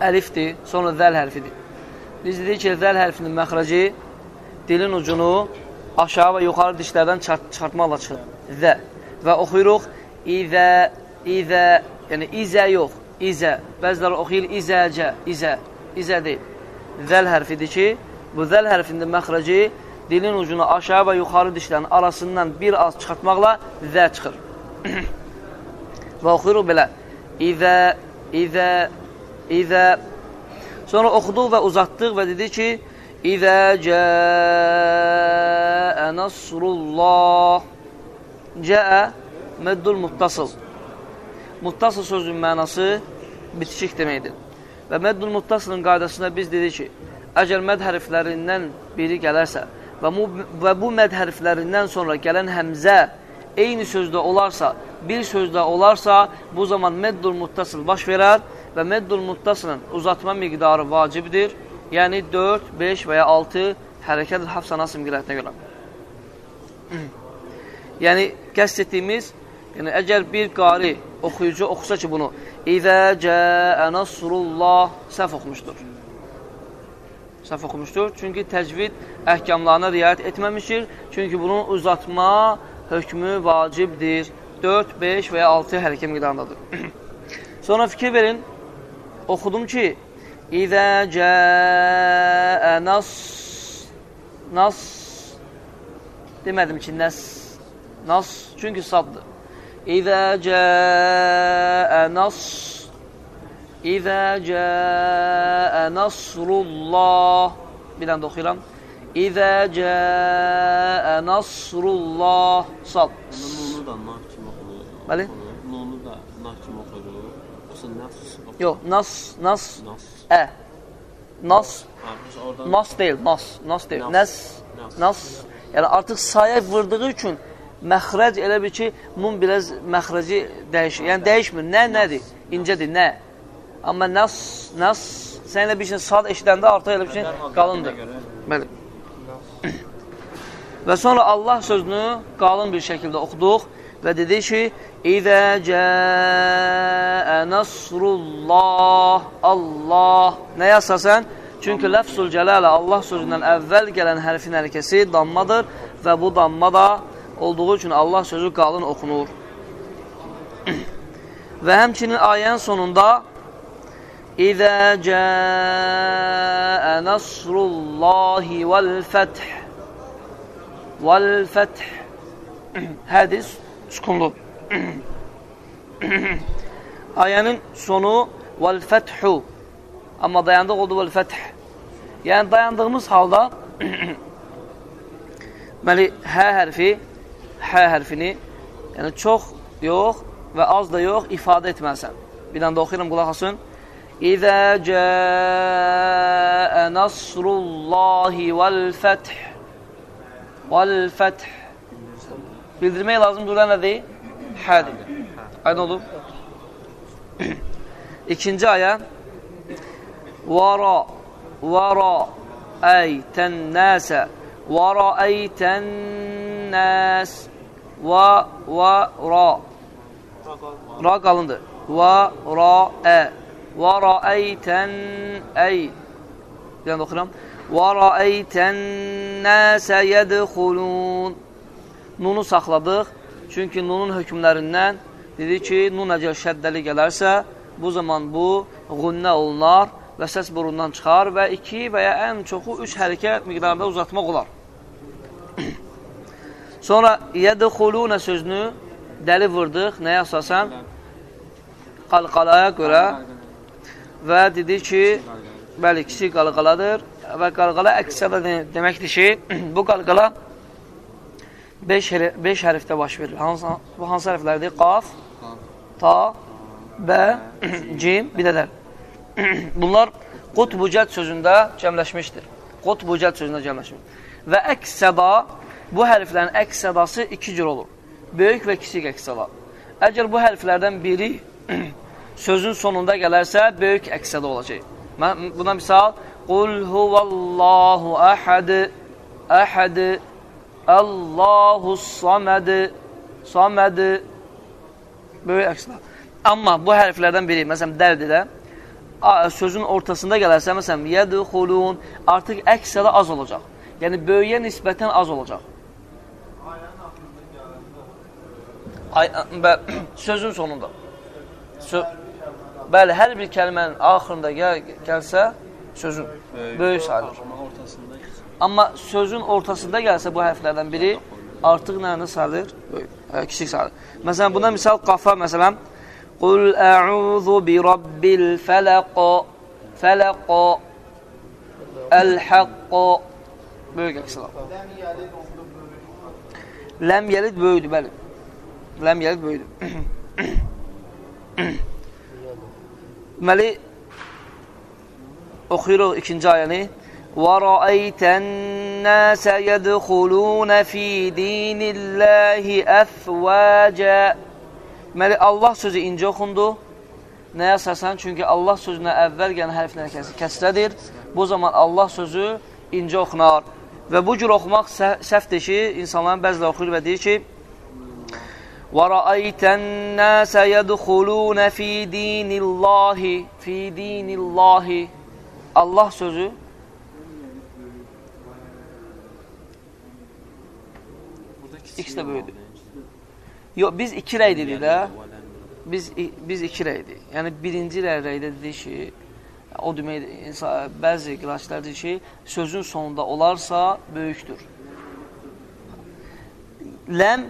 əlifdir, sonra zəl hərfidir. Biz dedik ki, zəl hərfinin məxrəci dilin ucunu aşağı və yuxarı dişlərdən çıxartmaqla çıxır. Zə. Və oxuyuruq İzə, İzə, yəni İzə yox, İzə. Bəziləri oxuyur İzəcə, İzə, İzə deyil. Zəl hərfidir ki, bu zəl hərfinin məxrəci dilin ucunu aşağı və yuxarı dişlərin arasından bir az çıxartmaqla zə çıxır. və oxuyuruq belə. İzə, İzə, İzə. Sonra oxuduq və uzatdıq və dedi ki, İzə cəə nasrullah. Cəə məddul muttasıl. Muttasıl sözün mənası bitişik deməkdir. Və məddul muttasılın qaydasında biz dedik ki, əgər məd hərflərindən biri gələrsə və bu, və bu məd hərflərindən sonra gələn həmzə eyni sözdə olarsa, bir sözdə olarsa, bu zaman meddul muttasıl baş verər və meddul muttasılın uzatma miqdarı vacibdir. Yəni 4, 5 və ya 6 hərəkət hafsa nasım qirətinə görə. yəni qəst etdiyimiz, yəni əgər bir qari oxuyucu oxusa ki bunu, İzə cəə nasrullah səhv oxumuşdur. Səhv oxumuşdur. Çünki təcvid əhkamlarına riayət etməmişdir. Çünki bunun uzatma hökmü vacibdir. 4, 5 və ya 6 hərəkə miqdarındadır. Sonra fikir verin, oxudum ki, İzə cəə nas, nas, demədim ki, nəs, nas, çünki saddır. İzə cəə nas, İzə cəə nasrullah, bir dənə də oxuyuram. İzə cəə nasrullah, sad. Bəli? Nunu da nah kimi oxunur. Yoxsa nas? Yox, nas, nas, Nas. ə. Nas, Ha, nas deyil, nas, nas deyil. Nas. Nas. nas. Yəni artıq saya vurduğu üçün məxrəc elə bir ki, mun biraz məxrəci dəyişir. Yəni dəyişmir. Nə nədir? İncədir, nə? Amma nas, nas, sən elə bir şey sad eşidəndə artıq elə bir şey qalındır. Bəli. Və sonra Allah sözünü qalın bir şəkildə oxuduq və dedi ki, İzə cəə nasrullah, Allah. Nəyə əsasən? Çünki ləfzul cələlə Allah sözündən əvvəl gələn hərfin hərəkəsi dammadır və bu damma da olduğu üçün Allah sözü qalın oxunur. və həmçinin ayənin sonunda İzə cəə nasrullahi vəl-fəth vəl-fəth hədis sükunlu. Ayənin sonu vəl-fəthu amma dayandıq oldu vəl-fəth. Yəni dayandığımız halda deməli hə hərfi hə hərfini yəni çox yox və az da yox ifadə etməlisən. Bir dənə də oxuyuram qulaq asın. İzə cəə nasrullahi vəl-fəth vəl-fəth Bildirmək lazım burada nədir? Hədir. Aydın olub? İkinci ayə Vara Vara Əytən nəsə Vara əytən nəs Və və ra Ra qalındır. Və ra ə Və ra əytən əy Bir dənə oxuram. Və ra əytən nəsə yədxulun Nunu saxladıq. Çünki nunun hökmlərindən dedi ki, nun əgər şəddəli gələrsə, bu zaman bu qünnə olunar və səs burundan çıxar və iki və ya ən çoxu üç hərəkə miqdarında uzatmaq olar. Sonra yədxulunə sözünü dəli vurdıq. Nəyə əsasən? Qalqalaya görə və dedi ki, bəli, kiçik qalqaladır və qalqala əksədə deməkdir ki, bu qalqala 5 5 hərfdə baş verir. Hansı bu hansı hərflərdir? Qaf, ta, bə, cim, bir də dəl. Bunlar qutbucət sözündə cəmləşmişdir. Qutbucət sözündə cəmləşmişdir. Və əks səda, bu hərflərin əks sədası iki cür olur. Böyük və kiçik əks səda. Əgər bu hərflərdən biri sözün sonunda gələrsə, böyük əks səda olacaq. Buna misal, Qul huvallahu əhəd, əhəd, Allahu saməd, saməd, böyük əks səda. Amma bu hərflərdən biri, məsələn, dərdir də, sözün ortasında gələrsə, məsələn, yədxulun, artıq əksədə az olacaq. Yəni, böyüyə nisbətən az olacaq. Ay, bə, sözün sonunda. Sö bəli, hər bir kəlmənin axırında gəl gəlsə, sözün böyük sayılır. Amma sözün ortasında gəlsə bu hərflərdən biri artıq nəyində sayılır? Böyük, ə, kiçik sayılır. Məsələn, buna misal qafa, məsələn, Qul ə'udhu bi rabbil fələq Fələq Əl-həqq Böyük əksələr. Ləm yəlid böyüdür, bəli. Ləm yəlid böyüdür. Deməli, oxuyuruq ikinci ayəni. وَرَأَيْتَ النَّاسَ يَدْخُلُونَ فِي دِينِ اللَّهِ أَفْوَاجًا Deməli, Allah sözü incə oxundu. Nəyə əsasən? Çünki Allah sözünə əvvəl gələn hərflə kəsrədir. Bu zaman Allah sözü incə oxunar. Və bu cür oxumaq səhvdir ki, insanların bəzilə oxuyur və deyir ki, وَرَأَيْتَ النَّاسَ يَدْخُلُونَ فِي دِينِ اللّٰهِ فِي دِينِ اللّٰهِ Allah sözü İkisi də böyüdür. Yox, biz iki rəy dedik də. Biz, biz iki rəydik. Yəni, birinci rəy rəydə dedik ki, o demək, insan, bəzi qiraçlar deyir ki, sözün sonunda olarsa böyükdür. Ləm,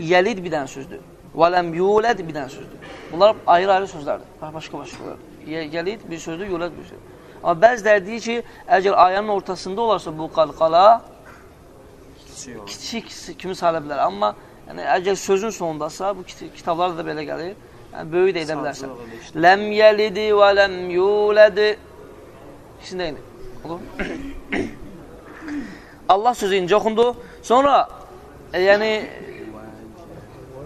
yəlid bir dənə sözdür. Və ləm yuləd bir dənə sözdür. Bunlar ayrı-ayrı sözlərdir. Başqa-başqa. Yəlid bir sözdür, yuləd bir sözdür. Amma bəziləri deyir ki, əgər ayənin ortasında olarsa bu qalqala kiçik kimi sayıla bilər. Amma Yəni, əgər sözün sonundasa, bu kitablarda da belə gəlir, yəni, böyük də edə bilərsən. Ləm yəlidi və ləm yulədi. İkisində eyni. Olur? Allah sözü incə oxundu. Sonra, e, yəni,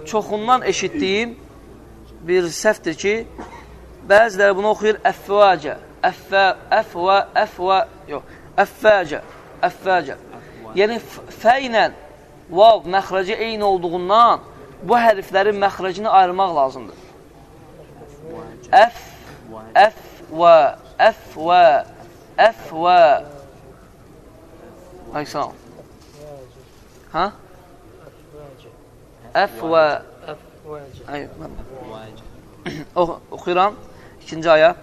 çoxundan eşitdiyim bir səhvdir ki, bəziləri bunu oxuyur əfvacə. Əffə, əfvə, əfvə, yox, əffəcə, əffəcə. Yəni, fə ilə vav məxrəci eyni olduğundan bu hərflərin məxrəcini ayırmaq lazımdır. Əf, əf və, əf və, əf və. Əleyhissalam. Hə? Əf və. Oxuyuram. İkinci ayə.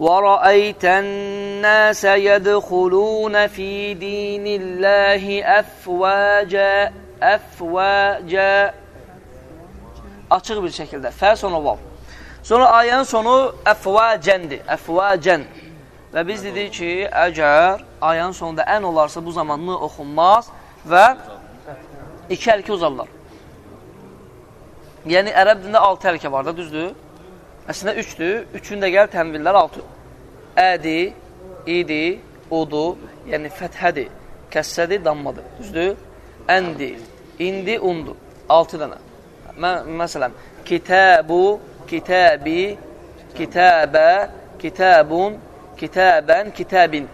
وَرَأَيْتَ النَّاسَ يَدْخُلُونَ فِي دِينِ اللَّهِ أَفْوَاجًا أَفْوَاجًا Açıq bir şəkildə. Fə sonu vav. Sonra ayənin sonu əfvacəndir. Əfvacən. Və biz dedik ki, əgər ayənin sonunda ən olarsa bu zamanlı oxunmaz və iki əlki uzarlar. Yəni, ərəb dində altı əlkə var da, düzdür? Əslində üçdür. Üçün də gəl tənvillər altı. Ədi, idi, udu, yəni fəthədir, kəssədir, dammadır. Düzdür? Əndi, indi, undu. Altı dənə. Mən, məsələn, kitəbu, kitəbi, kitəbə, kitəbun, kitəbən, kitəbin.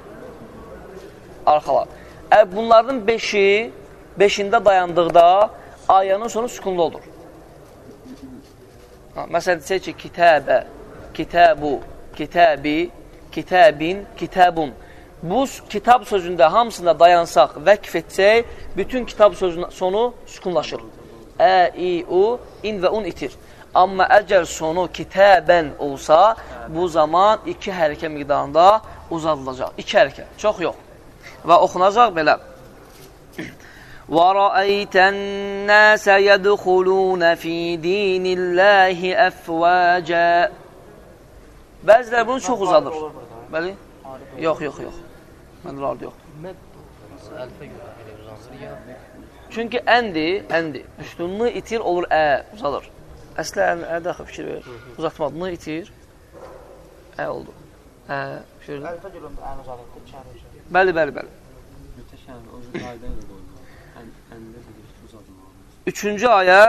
Arxalar. Ə, bunların beşi, beşində dayandıqda ayənin sonu sükunlu olur. Məsələn, desək ki, kitəbə, kitəbu, kitəbi, kitəbin, kitəbun. Bu kitab sözündə hamısında dayansaq, vəqf etsək, bütün kitab sözünün sonu sükunlaşır. Ə, i, u, in və un itir. Amma əgər sonu kitəbən olsa, bu zaman iki hərəkə miqdarında uzadılacaq. İki hərəkə, çox yox. Və oxunacaq belə. وَرَأَيْتَ النَّاسَ يَدْخُلُونَ فِي دِينِ اللَّهِ أَفْوَاجًا Bəziləri bunu çox uzadır. Bəli? Yox, yox, yox. Məndə rardı yox. Əlfə görə elə uzanır ya. Çünki əndi, əndi. Üstünlüğü itir, olur ə, uzalır. Əslə ə, ə daxil fikir verir. Uzatmadığını itir. Ə oldu. Ə, fikir verir. Əlifə görə onda ən uzadlıqda çəri üçün. Bəli, bəli, bəli. Mütəşəkkir. O yüzden Üçüncü ayə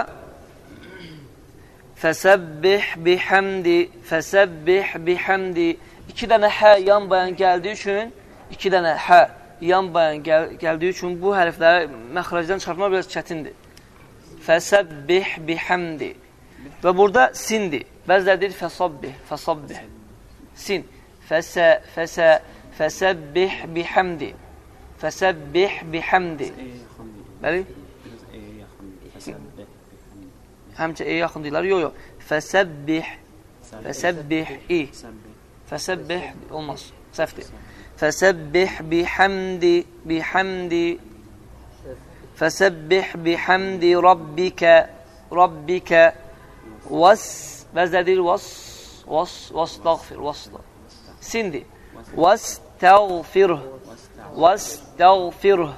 Fəsəbbih bihamdi Fəsəbbih bihamdi İki dənə hə yan bayan gəldiyi üçün iki dənə hə yan bayan gəl gəldiyi üçün bu hərfləri məxrəcdən çıxartmaq biraz çətindir. Fəsəbbih bihamdi Və burada sindir. Bəziləri deyir fəsabbih, fəsabbih. Sin. Fəsə, fəsə, fəsəbbih bihamdi. Fəsəbbih deyil. Bəli? Biraz E yaxın deyil. Təsəbbih. Həmçə e yaxın deyirlər. Yox, yox. Fəsəbbih, fəsəbbih i. Təsəbbih. Fəsəbbih olmaz. Səhvdir. Fəsəbbih bihamdi, bihamdi. Fəsəbbih bihamdi rabbikə, rabbikə. Was, bəzilər deyir was, was, was, dağfir, was. Sindi. Was, təğfirh, was, təğfirh.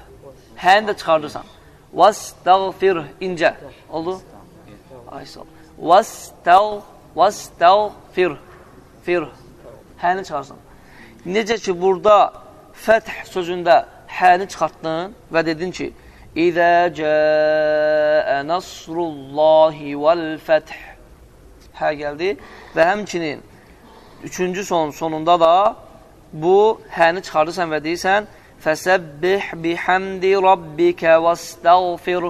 Həni də çıxardırsan. Was, təğfirh, incə. Oldu? Ay sağ ol. Vastav, vastavfir, fir. Həni çıxarsan. Necə ki, burada fəth sözündə həni çıxartdın və dedin ki, İzə cəə nasrullahi vəl-fəth hə gəldi və həmçinin üçüncü son sonunda da bu həni çıxardırsan və deyirsən Fəsəbbih bihamdi rabbikə vəstəğfir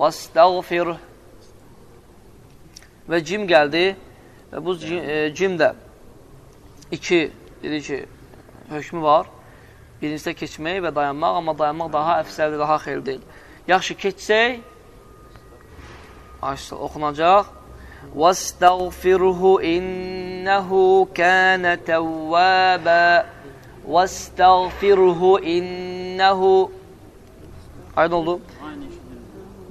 vəstəğfir və cim gəldi və bu cim, e, cim də iki dedi ki, hökmü var. Birincisi keçmək və dayanmaq, amma dayanmaq daha əfsəldir, daha xeyirdir. Yaxşı keçsək, Ayşə oxunacaq. وَاسْتَغْفِرْهُ إِنَّهُ كَانَ تَوَّابًا وَاسْتَغْفِرْهُ إِنَّهُ Aydın oldu? Aynı eşidilir.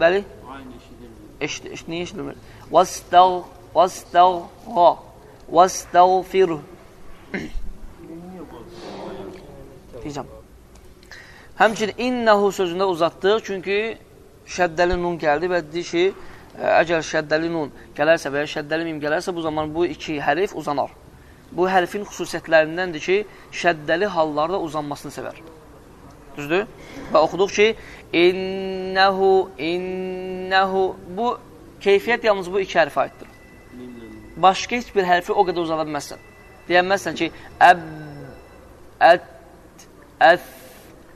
Bəli? Aynı eşidilir. Eşit, eşit, niyə eşitmir? Vastav, ha, vastavfir. Deyəcəm. Həmçinin innəhu sözündə uzatdıq, çünki şəddəli nun gəldi və dedi ki, ə, əgər şəddəli nun gələrsə və ya şəddəli mim gələrsə, bu zaman bu iki hərif uzanar. Bu hərfin xüsusiyyətlərindəndir ki, şəddəli hallarda uzanmasını sevər. Düzdür? Və oxuduq ki, innəhu, innəhu, bu keyfiyyət yalnız bu iki hərfə aiddir. Başqa heç bir hərfi o qədər uzada bilməzsən. Deyənməzsən ki, əb, ət, əf,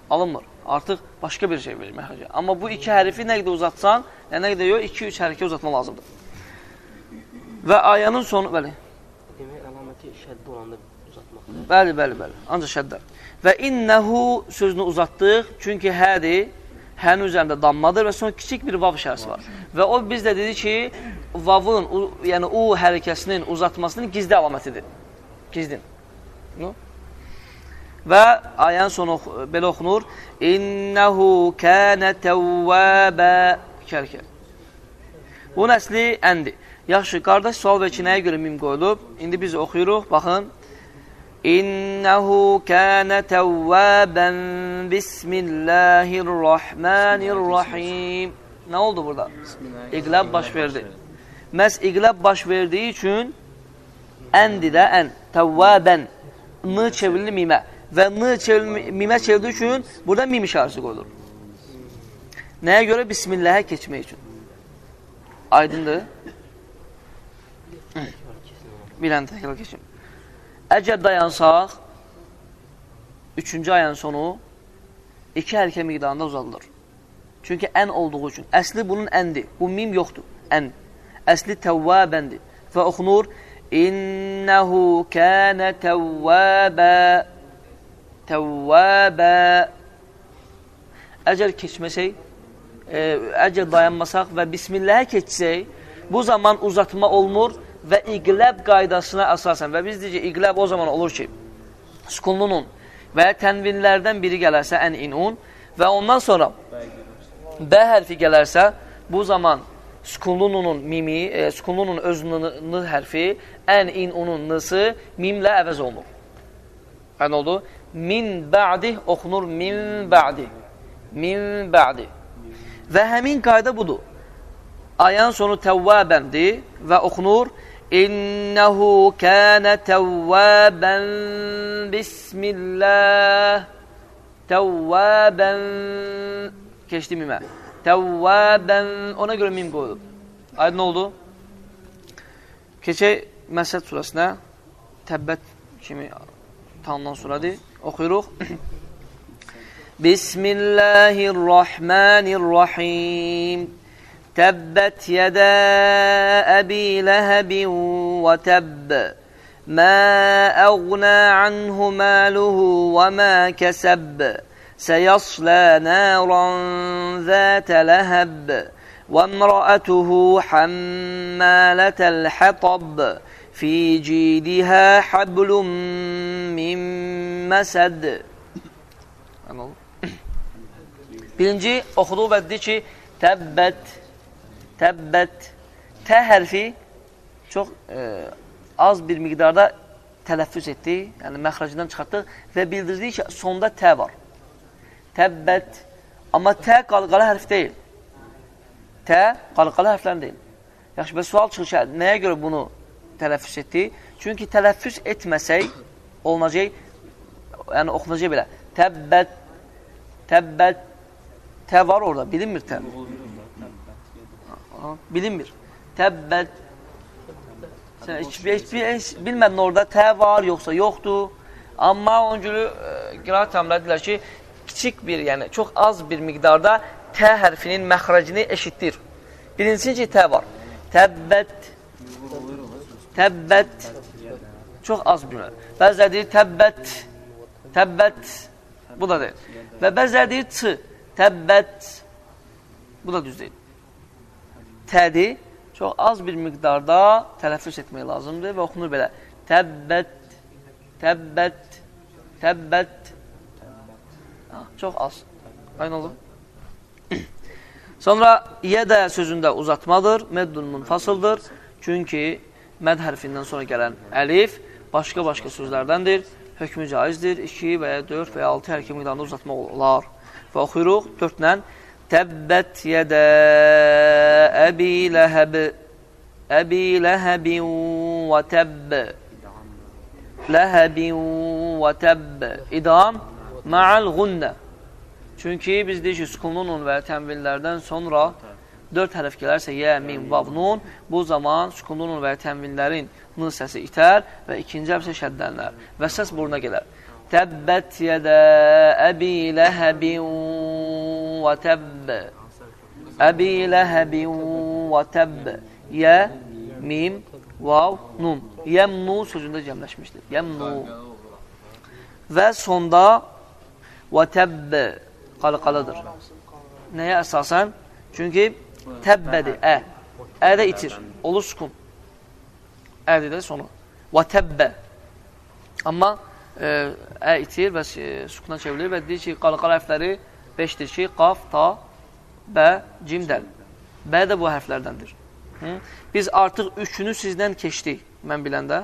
alınmır. Artıq başqa bir şey verir məxrəcə. Amma bu iki hərfi nə qədər uzatsan, yəni nə qədər yox, iki-üç hərəkə uzatma lazımdır. Və ayənin sonu, bəli, Demək əlaməti şəddə olanda uzatmaqdır. bəli, bəli, bəli, ancaq şəddə. Və innəhu sözünü uzatdıq, çünki hədir, hənin üzərində dammadır və sonra kiçik bir vav işarəsi var. Və o biz də dedi ki, vavın, u, yəni u hərəkəsinin uzatmasının gizli əlamətidir. Gizdin. No? Və ayənin sonu belə oxunur. İnnəhu kənə təvvəbə kərkər. Bunun əsli əndir. Yaxşı, qardaş sual və ki, nəyə görə mim qoyulub? İndi biz oxuyuruq, baxın. İnnehu kana tawwaban Bismillahirrahmanirrahim. Nə oldu burada? İqləb baş verdi. Məhz iqləb baş verdiyi üçün əndi də ən, təvvəbən, n çevrilir mimə və n çevrilir, mimə çevrildiyi üçün burada mim işarəsi qoyulur. Nəyə görə? Bismillahə keçmək üçün. Aydındır? Bir ən təkrar keçim. Əgər dayansaq, üçüncü ayın sonu iki hərəkə miqdarında uzadılır. Çünki ən olduğu üçün. Əsli bunun əndir. Bu mim yoxdur. Ən. Əsli təvvəbəndir. Və oxunur İnnəhu kənə təvvəbə Təvvəbə Əgər keçməsək, e, əgər dayanmasaq və Bismilləhə keçsək, Bu zaman uzatma olmur və iqləb qaydasına əsasən və biz deyəcək iqləb o zaman olur ki, sukunlunun və ya tənvinlərdən biri gələrsə ən inun və ondan sonra B hərfi gələrsə bu zaman sukunlunun mimi, e, sukunlunun öz n hərfi ən inunun nısı mimlə əvəz olunur. Yəni oldu? Min ba'di oxunur min ba'di. Min ba'di. Və həmin qayda budur. Ayın sonu təvvəbəndir və oxunur İnnehu kânə təvvəbən Bismillah Təvvəbən Keçdi mimə. Təvvəbən Ona görə mim qoyulub. Aydın oldu? Keçək Məsəd surəsinə Təbbət kimi tanınan surədir. Oxuyuruq. Bismillahirrahmanirrahim. Yədə əbi ləhəbin və təbb. ما أغنى عنه ماله وما كسب سيصلى نارا ذات لهب وامرأته حمالة الحطب في جيدها حبل من مسد Birinci oxuduğu və dedi ki, təbbət, təbbət, tə hərfi çox e, az bir miqdarda tələffüz etdi, yəni məxrəcindən çıxartdı və bildirdi ki, sonda tə var. Təbbət, amma tə qalqalı hərf deyil. Tə qalqalı hərflərin deyil. Yaxşı, və sual çıxır ki, nəyə görə bunu tələffüz etdi? Çünki tələffüz etməsək, olunacaq, yəni oxunacaq belə. Təbbət, təbbət, tə var orada, bilinmir tə. Bilinmir. Təbbət, sən heç, heç, heç bilmədin orada tə var, yoxsa yoxdur. Amma onun günü e, qiraat təmrədilər ki, kiçik bir, yəni çox az bir miqdarda tə hərfinin məxrəcini eşitdir. Birincisi ki, tə var. Təbbət, təbbət, çox az bir. Bəzilər deyir təbbət, təbbət, bu da deyil. Və bəzilər deyir ç, təbbət, bu da düz deyil. Tədi çox az bir miqdarda tələffüz etmək lazımdır və oxunur belə. Təbbət, təbbət, təbbət. Ha, çox az. Aynı olur. Sonra yedə sözündə uzatmadır, meddun munfasıldır. Çünki məd hərfindən sonra gələn əlif başqa-başqa sözlərdəndir. Hökmü caizdir. 2 və ya 4 və ya 6 hərəkə miqdarında uzatmaq olar. Və oxuyuruq 4 ilə Təbbət yedə əbi ləhəb əbi ləhəbin və təbb ləhəbin və təbb İdam ma'al gunnə Çünki biz deyik ki, sukununun və tənvillərdən sonra dörd hərf gələrsə, yə, min, vav, nun, bu zaman sukununun və tənvillərin n səsi itər və ikinci hərf isə şəddənlər və səs buruna gələr. Təbbət yədə əbi ləhəbin Əbi ləhəbin və təbb Yə, mim, vav, nun. Yəmnu sözündə cəmləşmişdir. Yəmnu. Və sonda və təbb qalqalıdır. Nəyə əsasən? Çünki təbbədir, ə. Ədə itir, olur sukun. Ədir də sonu. Və təbbə. Amma ə, ə itir və sukuna çevrilir və deyir ki, qalqal hərfləri 5-dir ki, qaf, ta, bə, cim, dəl. Bə də bu hərflərdəndir. Hı? Biz artıq üçünü sizdən keçdik, mən biləndə.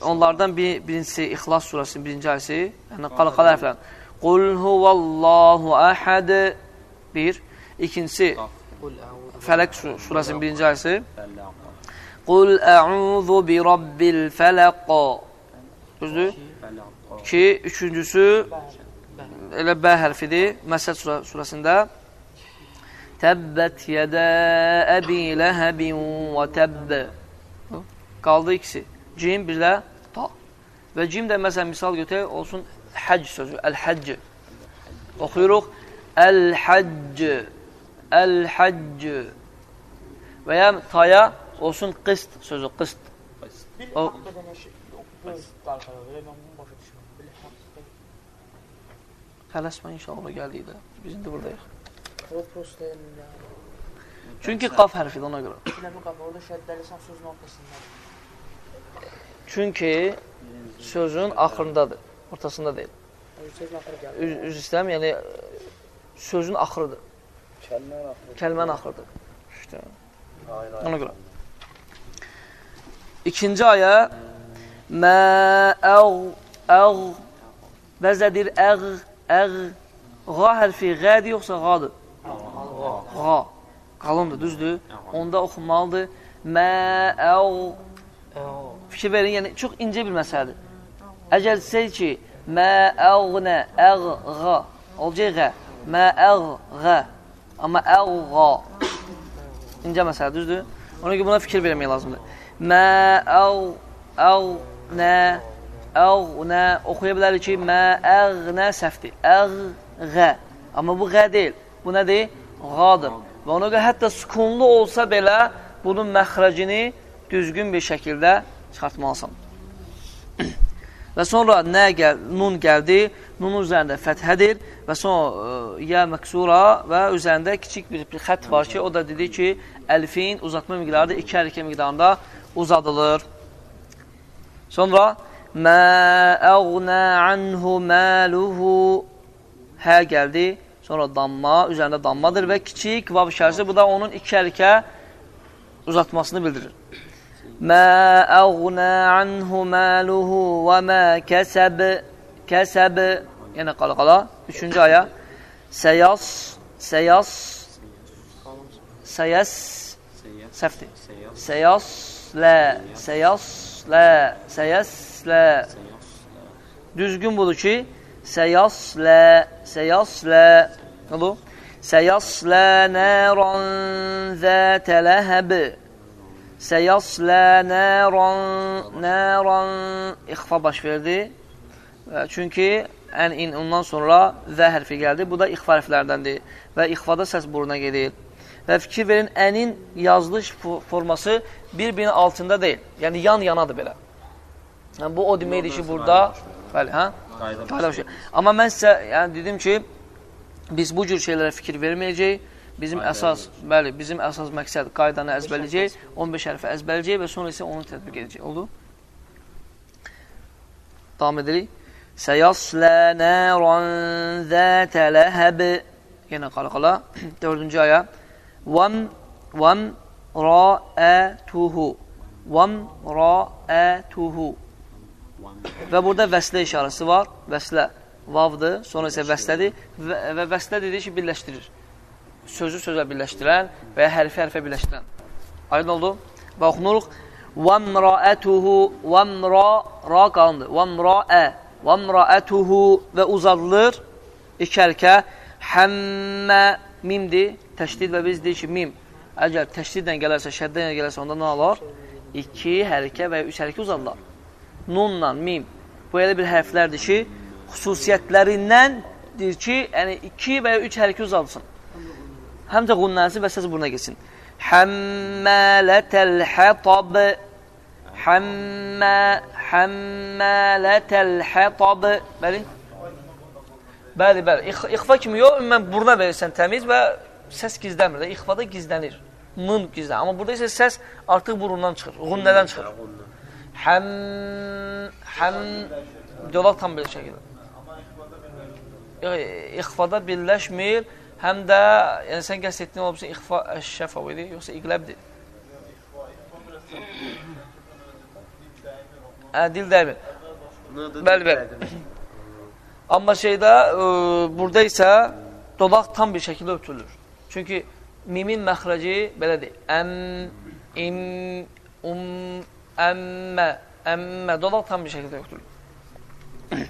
Onlardan bir, birincisi İxlas surasının birinci ayəsi, yəni qalqal hərflərin. Qul huvallahu əhəd bir. İkincisi Fələq surasının birinci ayəsi. Qul ə'udhu bi rabbil fələq. Düzdür? İki. Üçüncüsü elə bə hərfidir. Məsəd surasında. Təbbət yədə əbi ləhəbin və təbb. Qaldı ikisi. Cim, bir də ta. Və cim də məsələn misal götürək, olsun həcc sözü, əl-həcc. Oxuyuruq, əl-həcc, əl-həcc. Və ya taya olsun qist sözü, qist. O, Tələsmə inşallah gəldik də. Biz indi buradayıq. Çünki qaf hərfidir ona görə. Bu qapı orada şəddəlisən sözün ortasında. Çünki sözün axırındadır, ortasında deyil. Üz, üz istəyirəm, yəni sözün axırıdır. Kəlmə axırı. Kəlmənin axırıdır. İşte. Ona görə. İkinci ayə Mə əğ əğ Bəzədir əğ əğ Ğa hərfi qədir yoxsa qadır? Qa. Qalındır, düzdür? Onda oxunmalıdır. Mə əğ Fikir verin, yəni çox incə bir məsələdir. Əgər desək ki, mə əğnə əğğa olacaq ğa. Mə əğğa. Amma əğğa. İncə məsələ, düzdür? Ona görə buna fikir vermək lazımdır. Mə əğ əğnə əğnə oxuya bilərik ki, mə əğnə səhvdir. Əğğə. Amma bu ğa deyil. Bu nədir? Qadır. Və ona görə hətta sükunlu olsa belə bunun məxrəcini düzgün bir şəkildə çıxartmalısan. və sonra nə gəl, nun gəldi, nunun üzərində fəthədir və sonra ə, ya məksura və üzərində kiçik bir, bir xət var ki, o da dedi ki, əlfin uzatma miqdarı da iki hərəkə miqdarında uzadılır. Sonra Mə əğnə anhu məluhu Hə gəldi, sonra damma, üzərində dammadır və kiçik vav şərsi, bu da onun iki əlkə uzatmasını bildirir. Mə əğnə anhu məluhu və mə kəsəb kəsəb Yenə qalqala, üçüncü aya. Səyas, səyas, səyəs seyas la seyas la düzgün budur ki seyas la ne bu seyasla naran zâte leheb Səyaslə nəran, nəran ixfa baş verdi. Çünki ən in ondan sonra zə hərfi gəldi. Bu da ixfa hərflərdəndir. Və ixfada səs buruna gedir. Və fikir verin, ənin yazılış forması bir-birinin altında deyil. Yəni yan-yanadır belə. Yəni, bu o deməkdir ki, burada bəli, hə? Qayda bir şey. Amma mən sizə yəni, dedim ki, biz bu cür şeylərə fikir verməyəcəyik. Bizim əsas, bəli, bizim əsas məqsəd qaydanı əzbərləyəcək, 15 hərfi əzbərləyəcək və sonra isə onu tətbiq edəcək. Oldu? Davam edirik. Səyaslə nəran zətə ləhəb Yenə qala-qala. Dördüncü aya. Vam, vam, ra'ətuhu. Vam, ra'ətuhu. Və burada vəslə işarəsi var. Vəslə vavdır, sonra isə vəslədir. Və, və vəslə dediyi ki, birləşdirir. Sözü sözə birləşdirən və ya hərfi hərfə birləşdirən. Aydın oldu? Və oxunuruq. Vəmraətuhu, vəmra, ra qalındır. Vəmraə, vəmraətuhu və uzadılır. İki əlkə. Həmmə, mimdir. Təşdid və biz deyik ki, mim. Əgər təşdidlə gələrsə, şəddən gələrsə, onda nə olar? İki hərəkə və ya üç hərəkə uzadılar. Nunla, mim. Bu elə bir hərflərdir ki, xüsusiyyətlərindəndir ki, yəni iki və ya üç hərəkə uzadılsın. Həmcə qunnəsi və səs buruna geçsin. Həmmələtəl hətab Həmmə Həmmələtəl hətab Bəli? Bəli, bəli. İx ixfa kimi yox, ümumən buruna verirsən təmiz və səs gizlənmir. İxfada gizlənir. Mın gizlənir. Amma burada isə səs artıq burundan çıxır. Qunnədən çıxır. Həm həm dialog tam belə şəkildə. İxfada birləşmir həm də yəni sən qəsd etdin olubsa ixfa əşşəfəv idi, yoxsa iqləbdir. Hə, dil dəymir. Bəli, bəli. Amma şeydə, ə, burada isə dodaq tam bir şəkildə ötürülür. Çünki mimin məxrəci belədir. Əm, im, um, əmmə, əmmə. Dodaq tam bir şəkildə ötürülür.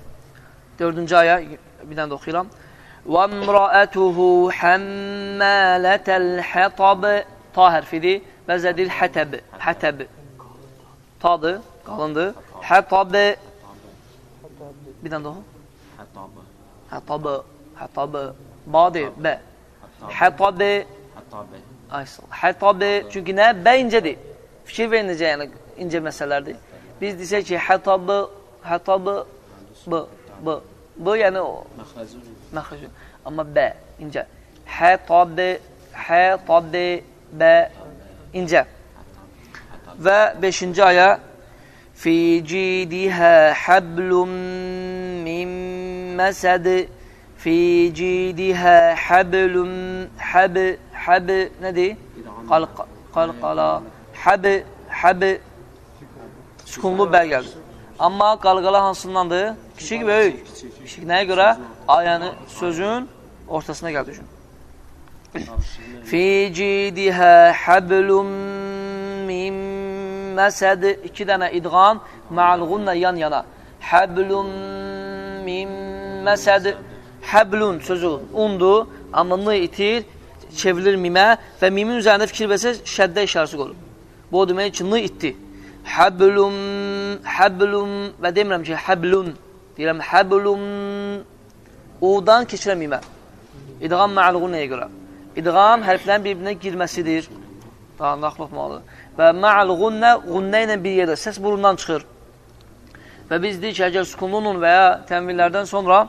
Dördüncü aya, bir dənə də oxuyuram. وَامْرَأَتُهُ حَمَّالَةَ الْحَطَبِ Ta hərfidir. Bəzədir hətəb. Hətəb. Tadır. Qalındır. Hətab. Bir dənə daha. Hətabı. Hətab. Hətab. Badir. Bə. Hətab. Hətabı. Aysal. Hətab. Çünki nə? Bə incədir. Fikir verin necə yəni incə məsələlərdir. Biz desək ki, hətab. Hətab. B. B. B yəni o. Məxrəci. məxrəcin. Amma bə, incə. Hətab, hətab, bə, incə. Və 5-ci aya fi cidihə həblum min məsəd fi cidihə həblum həb həb nədir? Qalqa, qalqala həb həb sükunlu bə gəldi. Amma qalqala hansındandır? Kiçik böyük. Kiçik nəyə görə? Ayəni sözün ortasına gəldi üçün. Fi cidihə həblum min məsəd iki dənə idğam ma'alğunla yan yana. Həblum min məsəd həblun sözü undur, amma nı itir, çevrilir mimə və mimin üzərində fikir versə şəddə işarəsi qoyulur. Bu o demək ki, nı itdi. Həblum, həblum və demirəm ki, həblun. Deyirəm, həblum udan keçirəm mimə. İdğam ma'alğun nəyə görə? İdğam hərflərin bir-birinə girməsidir. Daha naxlatmalıdır. Və ma'alğunnə qunnə ilə bir yerdə səs burundan çıxır. Və biz deyik ki, əgər sukununun və ya tənvillərdən sonra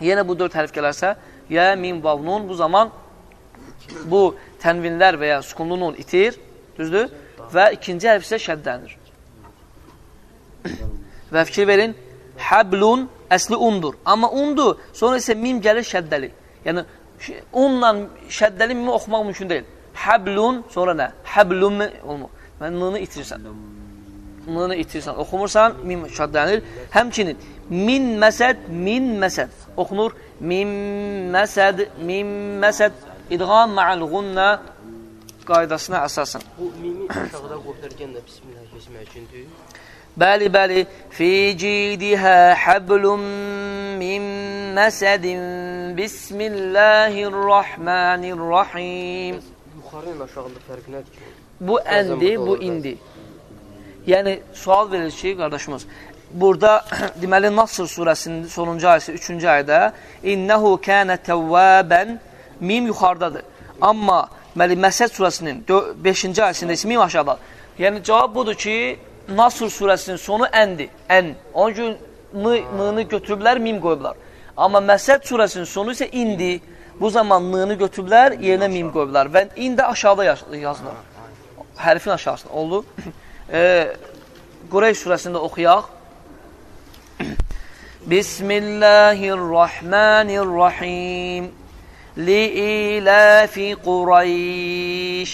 yenə bu dörd hərf gələrsə, ya min vavnun bu zaman bu tənvinlər və ya sukununun itir, düzdür? Və ikinci hərf isə şəddənir. və fikir verin, həblun əsli undur. Amma undur, sonra isə mim gəlir şəddəli. Yəni, unla şəddəli mimi oxumaq mümkün deyil. Həblun, sonra nə? Həblun olmur. Yəni, nını itirirsən. Nını itirirsən. Oxumursan, mim şəddələnir. Həmçinin, min məsəd, min məsəd. Oxunur, min məsəd, min məsəd. İdğam ma'al-ğunnə qaydasına əsasən. Bu mimi aşağıda qoyarkən də bismillah keçmək üçündür. Bəli, bəli. Fi cidihə həblum min məsədin Bismillahirrahmanirrahim. Yuxarı ilə aşağıda fərq nədir ki? Bu əndi, bu indi. Yəni, sual verir ki, qardaşımız, burada deməli Nasr surəsinin sonuncu ayəsi, üçüncü ayədə İnnəhu kənə təvvəbən mim yuxarıdadır. Amma deməli, Məsəd surəsinin 5-ci ayəsində isə mim aşağıda. Yəni, cavab budur ki, Nasr surəsinin sonu əndir, ən. Onun üçün n-nı götürüblər, mim qoyublar. Amma Məsəd surəsinin sonu isə indi. Bu zaman n-nı götürüblər, yerinə mim qoyublar. Və indi aşağıda yazılır. Hərfin aşağısında oldu. e, Qureyş surəsində oxuyaq. Bismillahirrahmanirrahim. Li'ilafi Qureyş.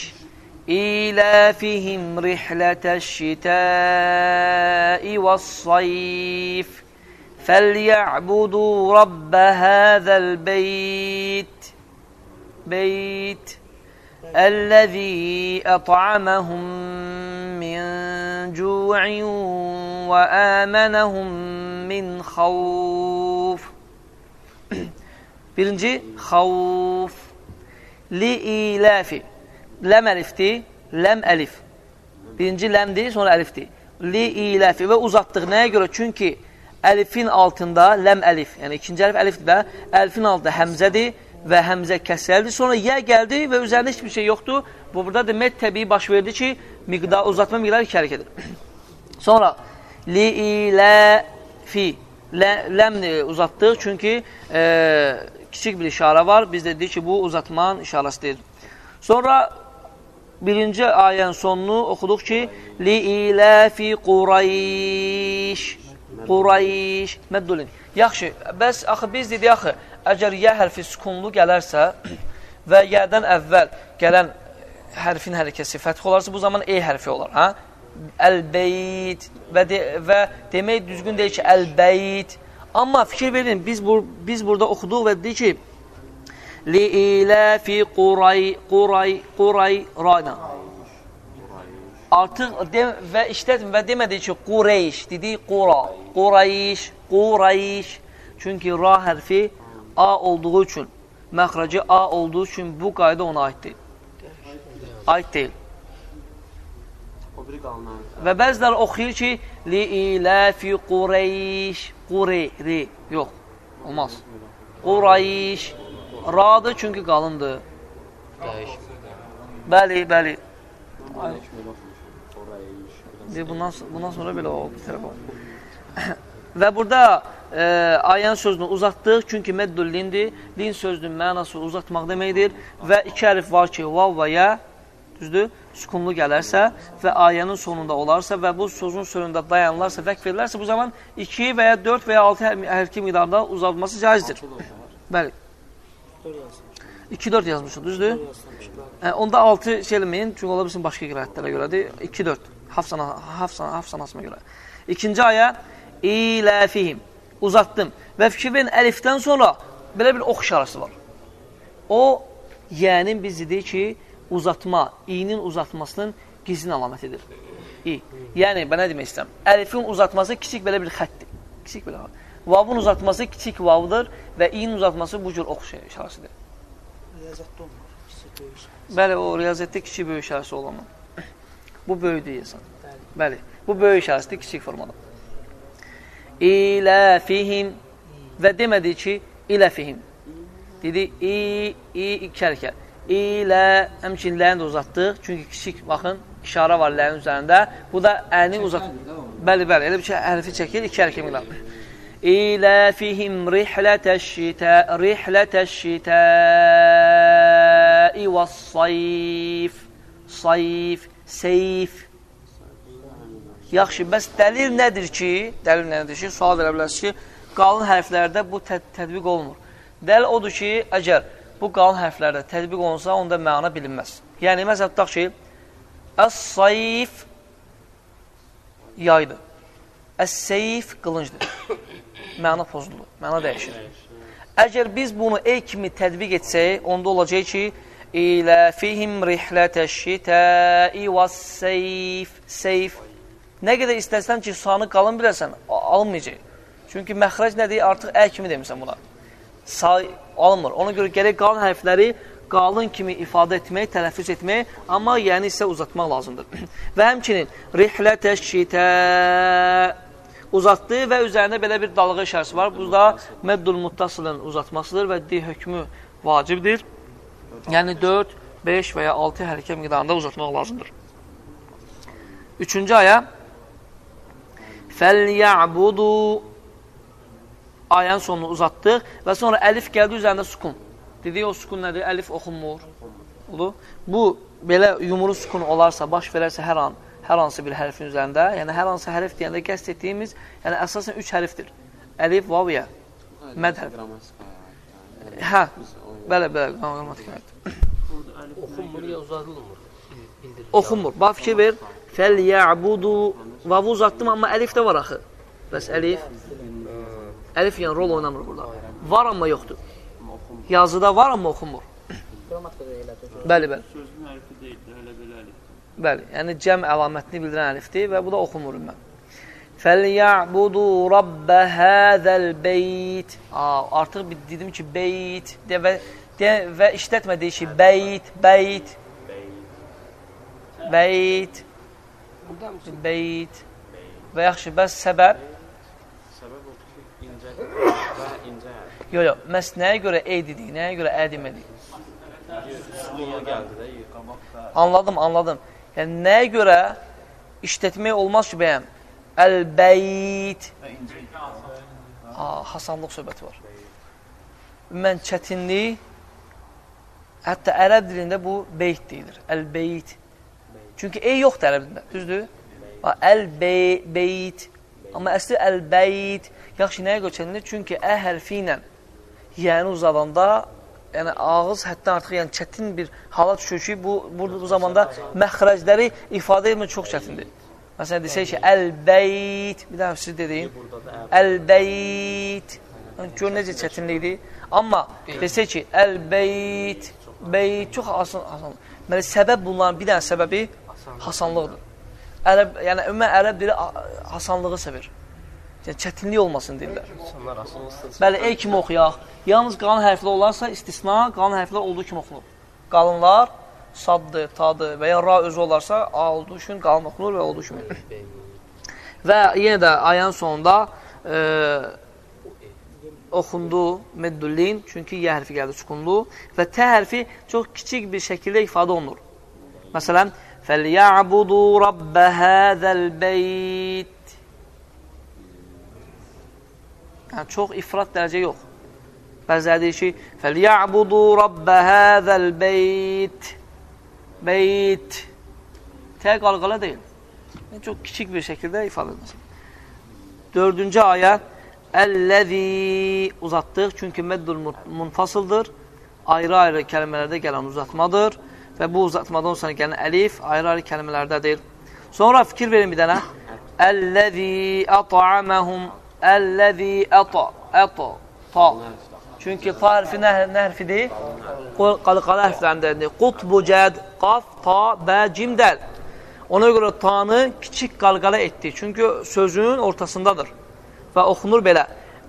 إيلافهم رحلة الشتاء والصيف فليعبدوا رب هذا البيت بيت الذي أطعمهم من جوع وآمنهم من خوف. Birinci خوف. لإيلاف. لم ألفتي لم ألف. بلنجي لم دي sonra ألفتي لإيلاف. Ve uzattık. Neye ألفين çünkü ألفin لم ألف. يعني ikinci ألف ألفdir ve ألفin altında همزدir və həmzə kəsərdir. Sonra yə gəldi və üzərində heç bir şey yoxdur. Bu, burada demək təbii baş verdi ki, miqdar, uzatma miqdarı iki hərəkət edir. Sonra li-ilə-fi ləmni uzatdıq, çünki e, kiçik bir işarə var. Biz dedik ki, bu uzatmanın işarəsidir. Sonra birinci ayənin sonunu oxuduq ki, li-ilə-fi Qurayş Qurayş məddulin. Yaxşı, bəs axı biz dedik axı, əgər yə hərfi sükunlu gələrsə və yədən əvvəl gələn hərfin hərəkəsi fəth olarsa, bu zaman e hərfi olar, hə? Əl-beyt və, de, və demək düzgün deyil ki, əl-beyt. Amma fikir verin, biz, bur biz burada oxuduq və dedik ki, Li-ilə-fi Quray, Quray, Quray, rayla. Artıq de, və işlətmə və demədik ki, Qureyş, dedik Qura, Qurayş, Qurayş. Çünki ra hərfi A olduğu üçün, məxrəci A olduğu üçün bu qayda ona aid deyil. Aid deyil. O. Və bəzilər oxuyur ki, Li-ilə-fi Qureyş, Qure, ri, yox, olmaz. Qurayş, radır çünki qalındır. Bəli, bəli. Bundan, bundan sonra belə oldu. tərəf oldu. Və burada e, ayənin sözünü uzatdıq, çünki məddül lindir. Lin sözünün mənası uzatmaq deməkdir və iki əlif var ki, vav və yə düzdür, sükunlu gələrsə və ayənin sonunda olarsa və bu sözün sonunda dayanlarsa, vəqf verilərsə, bu zaman 2 və ya 4 və ya 6 hərfi miqdarda uzadılması caizdir. Bəli. 2-4 yazmışıq, düzdür? Hə, onda 6 şey eləməyin, çünki ola bilsin başqa qiraətlərə görədir. 2-4, hafsana, hafsana, hafsanasına görə. İkinci ayə, iləfihim, uzatdım. Və fikir verin, əlifdən sonra belə bir ox işarəsi var. O, yəni biz dedik ki, uzatma, i'nin uzatmasının gizlin əlamətidir. İ. Yəni, mən nə demək istəyirəm? Əlifin uzatması kiçik belə bir xətdir. Kiçik belə. Vavun uzatması kiçik vavdır və i'nin uzatması bu cür ox işarəsidir. Riyaziyyatda olmur. Bəli, o riyaziyyətdə kiçik böyük işarəsi olamam. Bu böyük deyilsən. Bəli. Bu böyük işarəsidir, kiçik formada. İləfihim və demədi ki, iləfihim. Dedi, i, i, hərəkət. İlə, həmçin ləni də uzatdıq. Çünki kiçik, baxın, işarə var lənin üzərində. Bu da əlini uzat. Bəli, bəli, elə bir şey hərfi çəkir, iki hərəkət miqdar. İləfihim rihlətəş-şitə, rihlətəş-şitəi və-sayif, sayif, seyf. Yaxşı, bəs dəlil nədir ki, dəlil nədir ki, sual verə bilərsiniz ki, qalın hərflərdə bu tə tədbiq olunmur. Dəlil odur ki, əgər bu qalın hərflərdə tədbiq olunsa, onda məna bilinməz. Yəni, məsələn, tutaq ki, əs-sayif yaydır, əs-seyif qılıncdır. Məna pozulur, məna dəyişir. Əgər biz bunu ey kimi tədbiq etsək, onda olacaq ki, ilə fihim rihlətəş-şitəi və-seyf, seyf. Nə qədər istəsən ki, sanı qalın biləsən, alınmayacaq. Çünki məxrəc nədir? Artıq ə kimi demirsən buna. Say alınmır. Ona görə gərək qalın hərfləri qalın kimi ifadə etmək, tələffüz etmək, amma yəni isə uzatmaq lazımdır. və həmçinin rihlətəş-şitə uzatdı və üzərində belə bir dalğa işarəsi var. Bu da məddul muttasılın uzatmasıdır və di hökmü vacibdir. Yəni 4, 5 və ya 6 hərəkət miqdarında uzatmaq lazımdır. Üçüncü ayə Fəlyə'budu ayənin sonunu uzatdıq və sonra əlif gəldi üzərində sukun. Dedik o sukun nədir? Əlif oxunmur. Olur. Bu belə yumru sukun olarsa, baş verərsə hər an hər hansı bir hərfin üzərində, yəni hər hansı hərf deyəndə qəsd etdiyimiz, yəni əsasən üç hərfdir. Əlif, vav, ya. Məd hərf. Hə, bələ, bələ, qrammatik. Oxunmur ya uzadılmır. Oxunmur. Bax, fikir ver. Fəlyə'budu Vavı uzatdım, amma əlif də var axı. Bəs əlif? Əlif yəni rol oynamır burada. Var, amma yoxdur. Yazıda var, amma oxunmur. Bəli, bəli. Sözün hərfi deyil, hələ belə əlif. Bəli, yəni cəm əlamətini bildirən əlifdir və bu da oxunmur ümumən. Fəlyə'budu rabbə həzəl beyt. Artıq dedim ki, beyt de və, de, və işlətmədiyi ki, beyt, beyt. Beyt. Beyt. Və yaxşı, bəs səbəb? Səbəb odur ki, incə və incə. Yox, yox, məhz nəyə görə ey dedik, nəyə görə ə demədik? Anladım, anladım. Yəni, nəyə görə işlətmək olmaz ki, bəyəm? Əl-beyt. Aa, hasanlıq söhbəti var. Mən çətinlik, hətta ərəb dilində bu beyt deyilir. Əl-beyt. Çünki ey yoxdur ərəb dilində, düzdür? Əl-beyt. Amma əsli əl-beyt. Yaxşı, nəyə görə çətinlik? Çünki ə hərfi ilə yəni uzadanda yəni ağız həddən artıq yəni çətin bir hala düşür ki, bu bu, bu zamanda məxrəcləri ifadə etmək çox çətindir. Məsələn desək ki, əl-beyt, bir daha siz deyin. Əl-beyt. Yəni, gör necə çətinlikdir. Amma desək ki, əl-beyt, beyt çox asan, asan. Məli səbəb bunların bir dənə səbəbi hasanlıqdır. Ərəb, yəni ümumən ərəb dili hasanlığı sevir. Yəni çətinlik olmasın deyirlər. Bəli, ey kimi oxuyaq. Yalnız qalın hərflər olarsa istisna, qalın hərflər olduğu kimi oxunur. Qalınlar saddır, tadır və ya ra özü olarsa a olduğu üçün qalın oxunur və olduğu kimi. və yenə də ayənin sonunda e, oxundu meddullin, çünki yə hərfi gəldi sukunlu və tə hərfi çox kiçik bir şəkildə ifadə olunur. Məsələn, فَلْيَعْبُدُوا رَبَّ هَذَا الْبَيْتِ Yəni, çox ifrat dərəcə yox. Bəziləri deyir ki, فَلْيَعْبُدُوا رَبَّ هَذَا الْبَيْتِ beyt. T qalqala deyil. Yəni, çox kiçik bir şəkildə ifadə edilməsin. Dördüncü ayə Əlləzi uzatdıq, çünki məddül munfasıldır. Ayrı-ayrı kəlmələrdə gələn uzatmadır Və bu uzatmadan sonra gələn əlif ayrı-ayrı kəlmələrdədir. Sonra fikir verin bir dənə. Əlləzi at'aməhum Əlləzi ata ata ta. Çünki ta hərfi nə, nə hərfidir? Qalqalı hərflərindəndir. Qutbu cəd, qaf, ta, bə, cim, dəl. Ona görə tanı kiçik qalqala etdi. Çünki sözün ortasındadır və oxunur belə.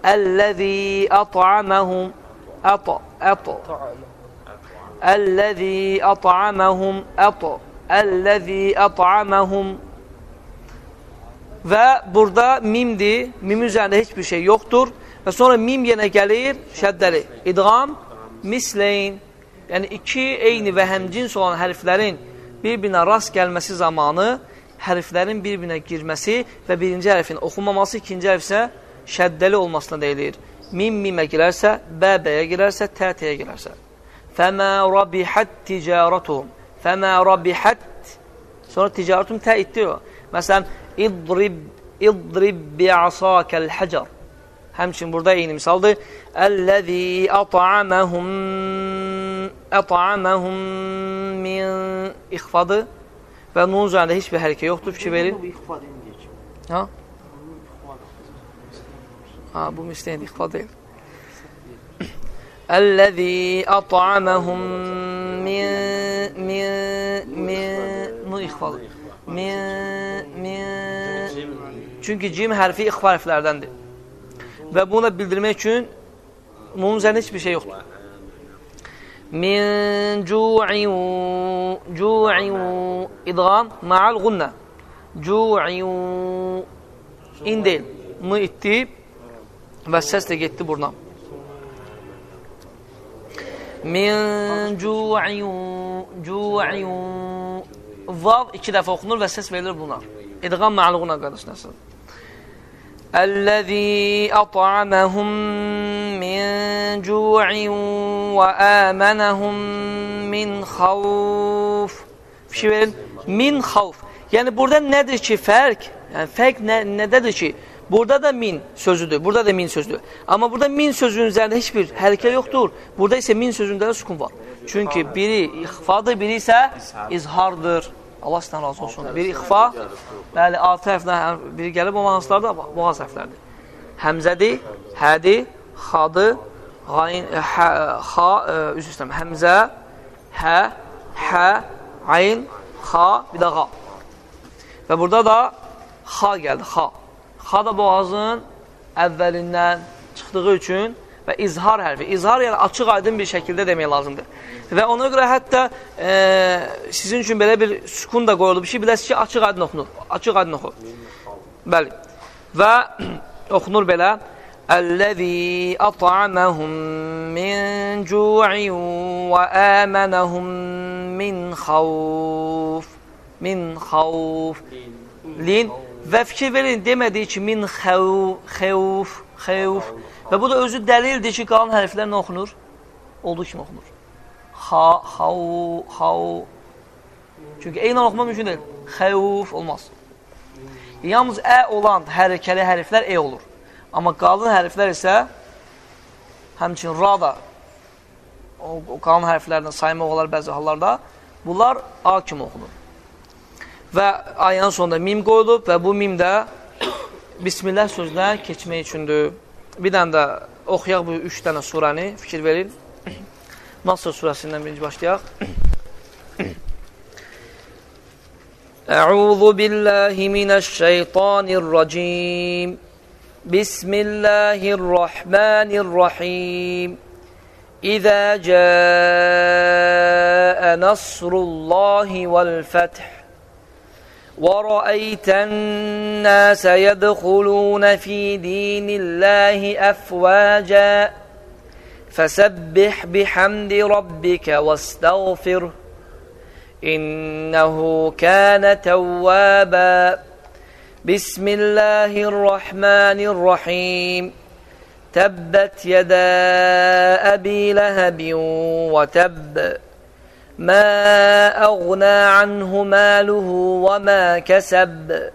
Əlləzi at'aməhum ata ata Əlləzi at'aməhum ata Əlləzi at'aməhum Və burada mimdir, mimin üzərində heç bir şey yoxdur və sonra mim yenə gəlir, şəddəli, idğam, misleyn, yəni iki eyni və həmcins olan hərflərin bir-birinə rast gəlməsi zamanı hərflərin bir-birinə girməsi və birinci hərfin oxunmaması, ikinci hərf isə şəddəli olmasına deyilir. Mim mimə girərsə, bə bəyə girərsə, tə təyə girərsə. Fəmə rabihət ticaratuhum. Fəmə rabihət Sonra ticarətum tə itdi o. Məsələn, idrib, idrib bi'asakəl həcar. Həmçin burada eyni misaldır. Əlləzi at'aməhum at'aməhum min ixfadır və nun üzərində heç bir hərəkə yoxdur, fikir verin. Ha? Ha, bu misleyin ixfa deyil. Əlləzi at'aməhum min min min nun ixfadır. Min min Çünki cim hərfi ixfa hərflərdəndir. Və bunu bildirmək üçün bunun üzərində heç bir şey yoxdur. Min cu'in cu'in idğam ma'al gunnə. Cu'in in deyil. Mı itdi və səs də getdi buruna. من cuع cuع Vav iki defa okunur ve ses verilir buna. İdgam ma'luğuna kardeşler. الذي أطعمهم من جوع وآمنهم من خوف Bir şey verin. Min havf. Yani burada nedir ki fark? Yani fark ne, nededir ki? Burada da min sözüdür, burada da min sözüdür. Amma burada min sözünün üzərində heç bir hərəkə yoxdur. Burada isə min sözündə də sukun var. Çünki biri ixfadır, biri isə izhardır. Allah sizdən razı olsun. Biri ixfa, bəli, altı hərfdən biri gəlib, o hansılardır? Boğaz hərflərdir. Həmzədir, hədir, xadır, qayn, hə, xa, ə, üzr istəyəm, həmzə, hə, hə, ayn, xa, bir də qa. Və burada da xa gəldi, xa. Xa da boğazın əvvəlindən çıxdığı üçün və izhar hərfi. İzhar yəni açıq aydın bir şəkildə demək lazımdır. Və ona görə hətta e, sizin üçün belə bir sükun da qoyulub ki, biləsiz ki, açıq aydın oxunur. Açıq aydın oxu. Bəli. Və oxunur belə Əl-ləzi at'aməhum min cu'in və əmənəhum min xavf. Min xavf. Lin. Və fikir verin, demədiyi ki, min xəv, xəvf, xəvf. Və bu da özü dəlildir ki, qalan hərflər nə oxunur? Olduğu kimi oxunur. Ha, xau, xau. Çünki eynən oxumaq mümkün deyil. Xəvf olmaz. Yalnız ə olan hərəkəli hərflər e olur. Amma qalan hərflər isə həmçin ra da o, o qalan hərflərdən saymaq olar bəzi hallarda. Bunlar A kimi oxunur. Və ayənin sonunda mim qoyulub və bu mim də Bismillah sözünə keçmək üçündür. Bir dənə də oxuyaq bu üç dənə surəni, fikir verin. Nasr surəsindən birinci başlayaq. Əuzu billahi minəşşeytanirracim. Bismillahirrahmanirrahim. İzə cəə nasrullahi vəl-fəth. ورأيت الناس يدخلون في دين الله أفواجا فسبح بحمد ربك واستغفره إنه كان توابا بسم الله الرحمن الرحيم تبت يدا أبي لهب وتب ما أغنى عنه ماله وما كسب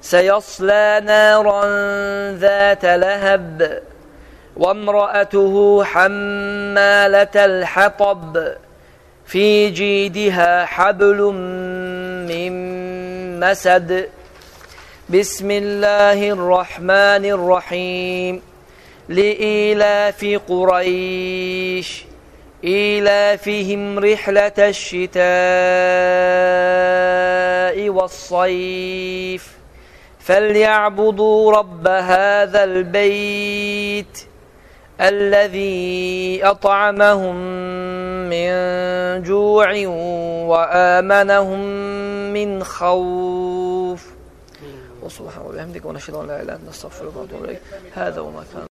سيصلى نارا ذات لهب وامرأته حمالة الحطب في جيدها حبل من مسد. بسم الله الرحمن الرحيم لإيلاف قريش. إيلافهم رحلة الشتاء والصيف فليعبدوا رب هذا البيت الذي أطعمهم من جوع وآمنهم من خوف. وسبحانه وبحمدك ونشهد أن لا إله إلا أنت نستغفرك ونتوب إليك. هذا وما كان.